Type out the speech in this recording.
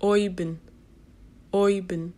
Oiben, oiben.